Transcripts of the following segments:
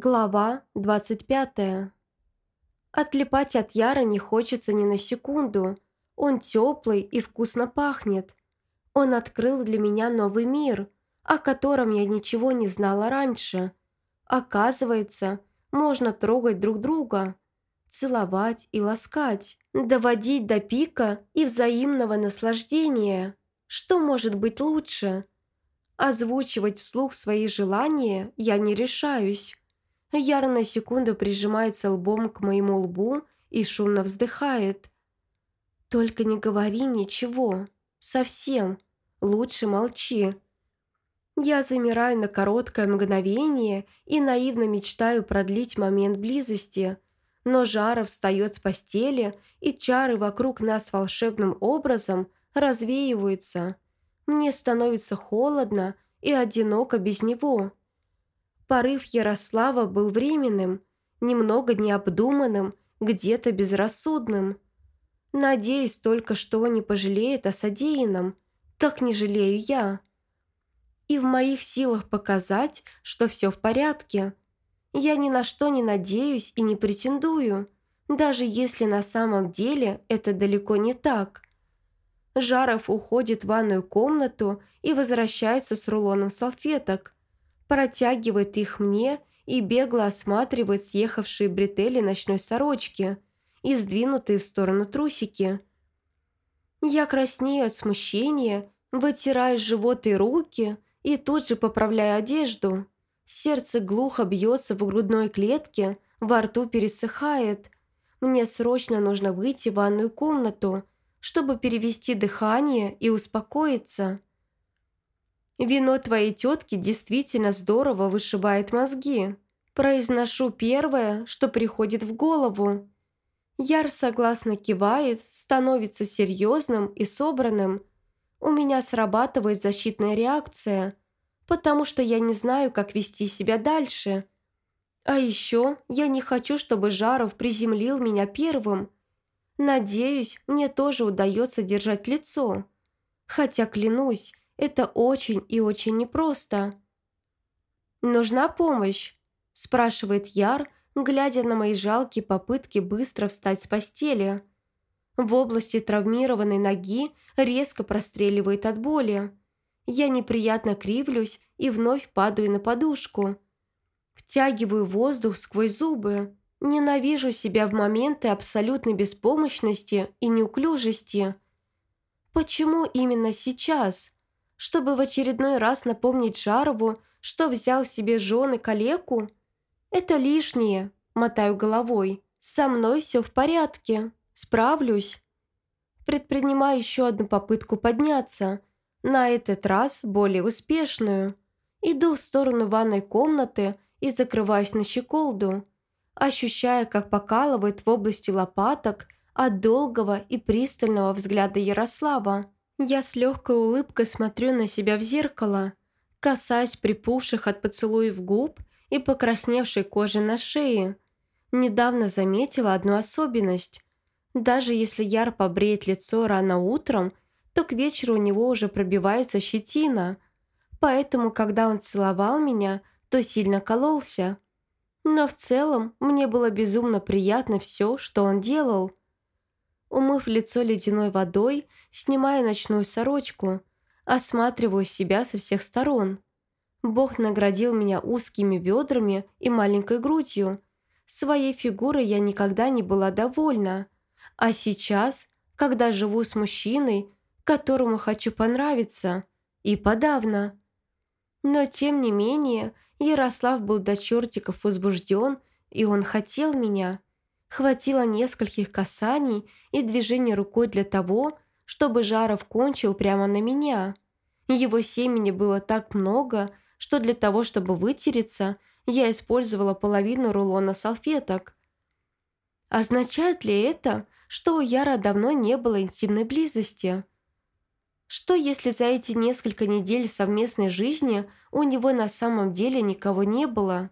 Глава 25. Отлипать от Яра не хочется ни на секунду. Он теплый и вкусно пахнет. Он открыл для меня новый мир, о котором я ничего не знала раньше. Оказывается, можно трогать друг друга, целовать и ласкать, доводить до пика и взаимного наслаждения. Что может быть лучше? Озвучивать вслух свои желания я не решаюсь. Яра на секунду прижимается лбом к моему лбу и шумно вздыхает. «Только не говори ничего. Совсем. Лучше молчи». Я замираю на короткое мгновение и наивно мечтаю продлить момент близости. Но Жара встает с постели, и чары вокруг нас волшебным образом развеиваются. Мне становится холодно и одиноко без него. Порыв Ярослава был временным, немного необдуманным, где-то безрассудным. Надеюсь только, что он не пожалеет о содеянном, как не жалею я. И в моих силах показать, что все в порядке. Я ни на что не надеюсь и не претендую, даже если на самом деле это далеко не так. Жаров уходит в ванную комнату и возвращается с рулоном салфеток – протягивает их мне и бегло осматривает съехавшие бретели ночной сорочки и сдвинутые в сторону трусики. Я краснею от смущения, вытираю живот и руки и тут же поправляю одежду. Сердце глухо бьется в грудной клетке, во рту пересыхает. Мне срочно нужно выйти в ванную комнату, чтобы перевести дыхание и успокоиться. Вино твоей тетки действительно здорово вышибает мозги. Произношу первое, что приходит в голову. Яр согласно кивает, становится серьезным и собранным. У меня срабатывает защитная реакция, потому что я не знаю, как вести себя дальше. А еще я не хочу, чтобы Жаров приземлил меня первым. Надеюсь, мне тоже удается держать лицо. Хотя, клянусь, это очень и очень непросто. «Нужна помощь?» – спрашивает Яр, глядя на мои жалкие попытки быстро встать с постели. В области травмированной ноги резко простреливает от боли. Я неприятно кривлюсь и вновь падаю на подушку. Втягиваю воздух сквозь зубы. Ненавижу себя в моменты абсолютной беспомощности и неуклюжести. Почему именно сейчас? Чтобы в очередной раз напомнить Жарову, что взял себе жены калеку? Это лишнее, мотаю головой. Со мной все в порядке, справлюсь. Предпринимаю еще одну попытку подняться, на этот раз более успешную. Иду в сторону ванной комнаты и закрываюсь на щеколду, ощущая, как покалывает в области лопаток от долгого и пристального взгляда Ярослава. Я с легкой улыбкой смотрю на себя в зеркало, касаясь припухших от поцелуев губ и покрасневшей кожи на шее. Недавно заметила одну особенность. Даже если Яр побреет лицо рано утром, то к вечеру у него уже пробивается щетина. Поэтому, когда он целовал меня, то сильно кололся. Но в целом мне было безумно приятно все, что он делал. Умыв лицо ледяной водой, снимаю ночную сорочку, осматриваю себя со всех сторон. Бог наградил меня узкими бедрами и маленькой грудью. Своей фигурой я никогда не была довольна. А сейчас, когда живу с мужчиной, которому хочу понравиться, и подавно. Но тем не менее, Ярослав был до чертиков возбужден, и он хотел меня – Хватило нескольких касаний и движения рукой для того, чтобы Жаров кончил прямо на меня. Его семени было так много, что для того, чтобы вытереться, я использовала половину рулона салфеток. Означает ли это, что у Яра давно не было интимной близости? Что если за эти несколько недель совместной жизни у него на самом деле никого не было?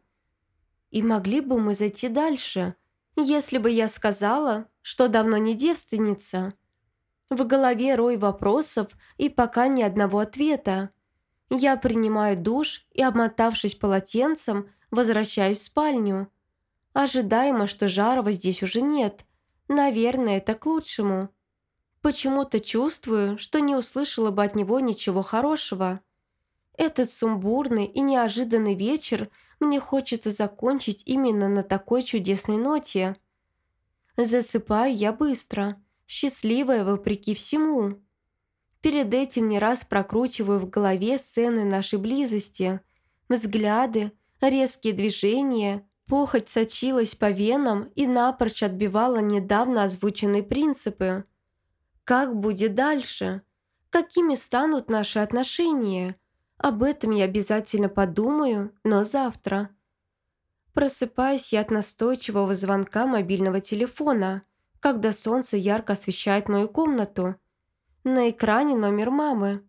И могли бы мы зайти дальше – если бы я сказала, что давно не девственница. В голове рой вопросов и пока ни одного ответа. Я принимаю душ и, обмотавшись полотенцем, возвращаюсь в спальню. Ожидаемо, что Жарова здесь уже нет. Наверное, это к лучшему. Почему-то чувствую, что не услышала бы от него ничего хорошего. Этот сумбурный и неожиданный вечер мне хочется закончить именно на такой чудесной ноте. Засыпаю я быстро, счастливая вопреки всему. Перед этим не раз прокручиваю в голове сцены нашей близости. Взгляды, резкие движения, похоть сочилась по венам и напрочь отбивала недавно озвученные принципы. Как будет дальше? Какими станут наши отношения? Об этом я обязательно подумаю, но завтра. Просыпаюсь я от настойчивого звонка мобильного телефона, когда солнце ярко освещает мою комнату. На экране номер мамы.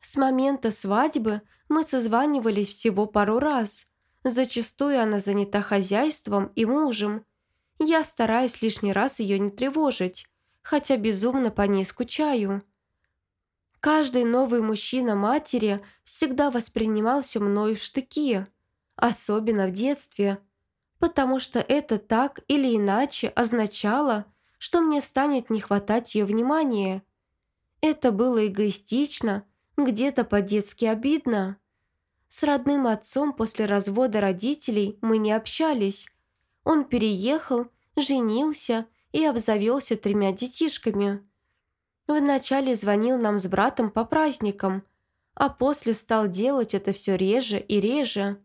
С момента свадьбы мы созванивались всего пару раз. Зачастую она занята хозяйством и мужем. Я стараюсь лишний раз ее не тревожить, хотя безумно по ней скучаю. Каждый новый мужчина матери всегда воспринимался мною в штыки, особенно в детстве, потому что это так или иначе означало, что мне станет не хватать ее внимания. Это было эгоистично, где-то по-детски обидно. С родным отцом после развода родителей мы не общались. Он переехал, женился и обзавелся тремя детишками. Вначале звонил нам с братом по праздникам, а после стал делать это все реже и реже.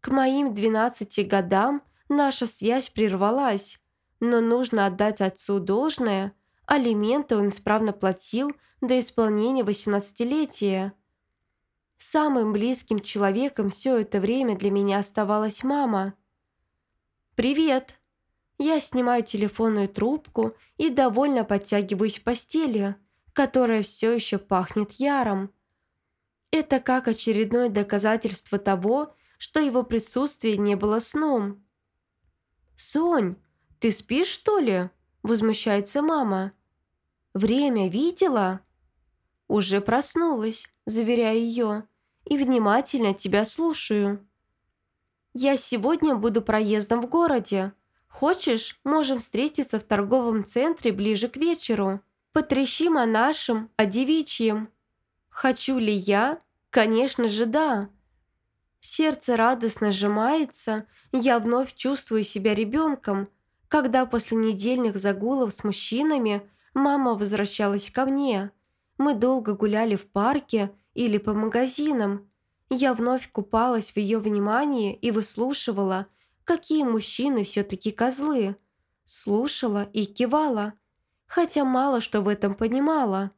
К моим 12 годам наша связь прервалась, но нужно отдать отцу должное, алименты он исправно платил до исполнения 18-летия. Самым близким человеком все это время для меня оставалась мама. «Привет!» Я снимаю телефонную трубку и довольно подтягиваюсь в постели, которая все еще пахнет яром. Это как очередное доказательство того, что его присутствие не было сном. «Сонь, ты спишь, что ли?» – возмущается мама. «Время видела?» «Уже проснулась», – заверяю ее, – «и внимательно тебя слушаю». «Я сегодня буду проездом в городе», Хочешь, можем встретиться в торговом центре ближе к вечеру. Потрещим о нашем, о девичьем. Хочу ли я? Конечно же, да. Сердце радостно сжимается, я вновь чувствую себя ребенком, когда после недельных загулов с мужчинами мама возвращалась ко мне. Мы долго гуляли в парке или по магазинам. Я вновь купалась в ее внимании и выслушивала – какие мужчины все-таки козлы. Слушала и кивала, хотя мало что в этом понимала.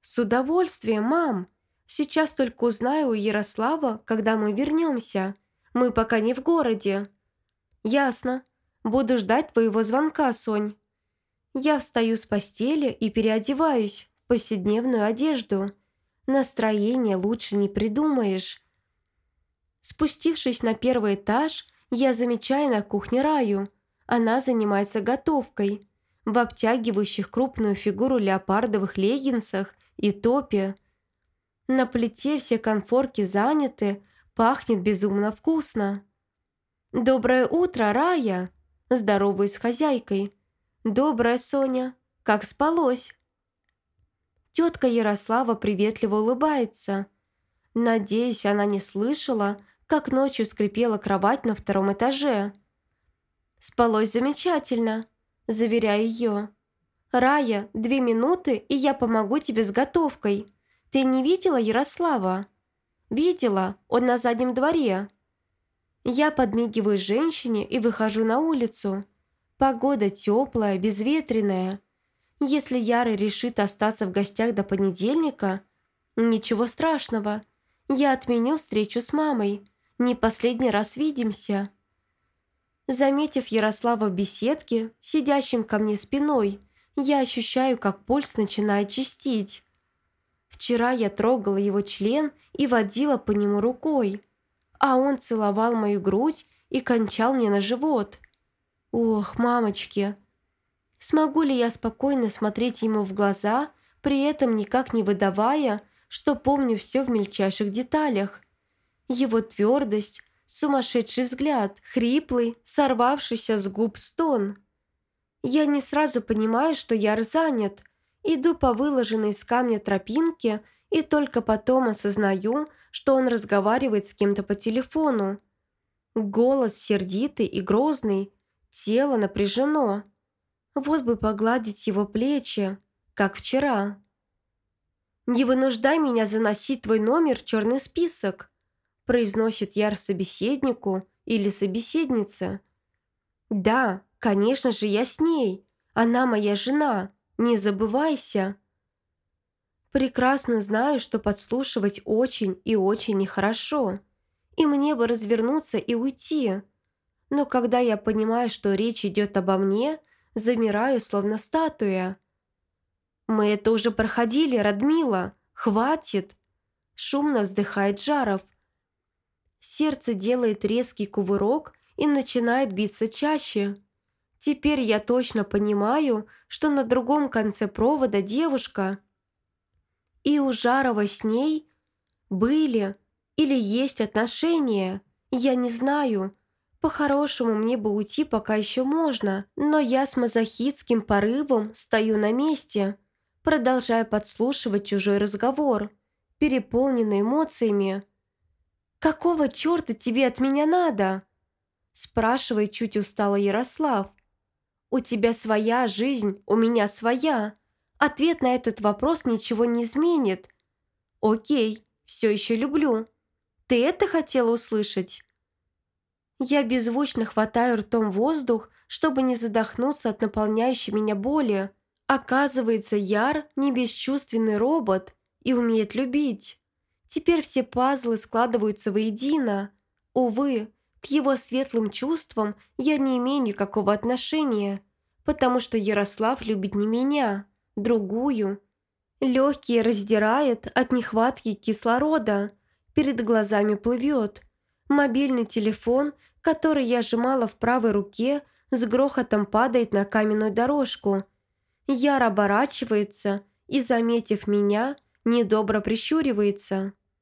«С удовольствием, мам. Сейчас только узнаю у Ярослава, когда мы вернемся. Мы пока не в городе». «Ясно. Буду ждать твоего звонка, Сонь». Я встаю с постели и переодеваюсь в повседневную одежду. Настроение лучше не придумаешь. Спустившись на первый этаж, я замечаю на кухне Раю. Она занимается готовкой. В обтягивающих крупную фигуру леопардовых леггинсах и топе. На плите все конфорки заняты, пахнет безумно вкусно. «Доброе утро, Рая!» Здороваюсь с хозяйкой. «Доброе, Соня! Как спалось?» Тетка Ярослава приветливо улыбается. Надеюсь, она не слышала, как ночью скрипела кровать на втором этаже. «Спалось замечательно», – заверяю ее. «Рая, две минуты, и я помогу тебе с готовкой. Ты не видела Ярослава?» «Видела, он на заднем дворе». Я подмигиваю женщине и выхожу на улицу. Погода теплая, безветренная. Если Яра решит остаться в гостях до понедельника, ничего страшного. Я отменю встречу с мамой не последний раз видимся». Заметив Ярослава в беседке, сидящим ко мне спиной, я ощущаю, как пульс начинает чистить. Вчера я трогала его член и водила по нему рукой, а он целовал мою грудь и кончал мне на живот. Ох, мамочки! Смогу ли я спокойно смотреть ему в глаза, при этом никак не выдавая, что помню все в мельчайших деталях. Его твердость, сумасшедший взгляд, хриплый, сорвавшийся с губ стон. Я не сразу понимаю, что Яр занят. Иду по выложенной из камня тропинке и только потом осознаю, что он разговаривает с кем-то по телефону. Голос сердитый и грозный, тело напряжено. Вот бы погладить его плечи, как вчера. «Не вынуждай меня заносить твой номер в черный список», произносит Яр собеседнику или собеседнице. «Да, конечно же, я с ней. Она моя жена. Не забывайся». Прекрасно знаю, что подслушивать очень и очень нехорошо. И мне бы развернуться и уйти. Но когда я понимаю, что речь идет обо мне, замираю, словно статуя. «Мы это уже проходили, Радмила! Хватит!» Шумно вздыхает Жаров. Сердце делает резкий кувырок и начинает биться чаще. Теперь я точно понимаю, что на другом конце провода девушка. И у Жарова с ней были или есть отношения, я не знаю. По-хорошему мне бы уйти пока еще можно, но я с мазохитским порывом стою на месте – продолжая подслушивать чужой разговор, переполненный эмоциями. «Какого черта тебе от меня надо?» спрашивает чуть устало Ярослав. «У тебя своя жизнь, у меня своя. Ответ на этот вопрос ничего не изменит. Окей, все еще люблю. Ты это хотела услышать?» Я беззвучно хватаю ртом воздух, чтобы не задохнуться от наполняющей меня боли. Оказывается, Яр не бесчувственный робот и умеет любить. Теперь все пазлы складываются воедино. Увы, к его светлым чувствам я не имею никакого отношения, потому что Ярослав любит не меня, другую. Легкие раздирает от нехватки кислорода, перед глазами плывет. Мобильный телефон, который я сжимала в правой руке, с грохотом падает на каменную дорожку – Яр оборачивается и, заметив меня, недобро прищуривается.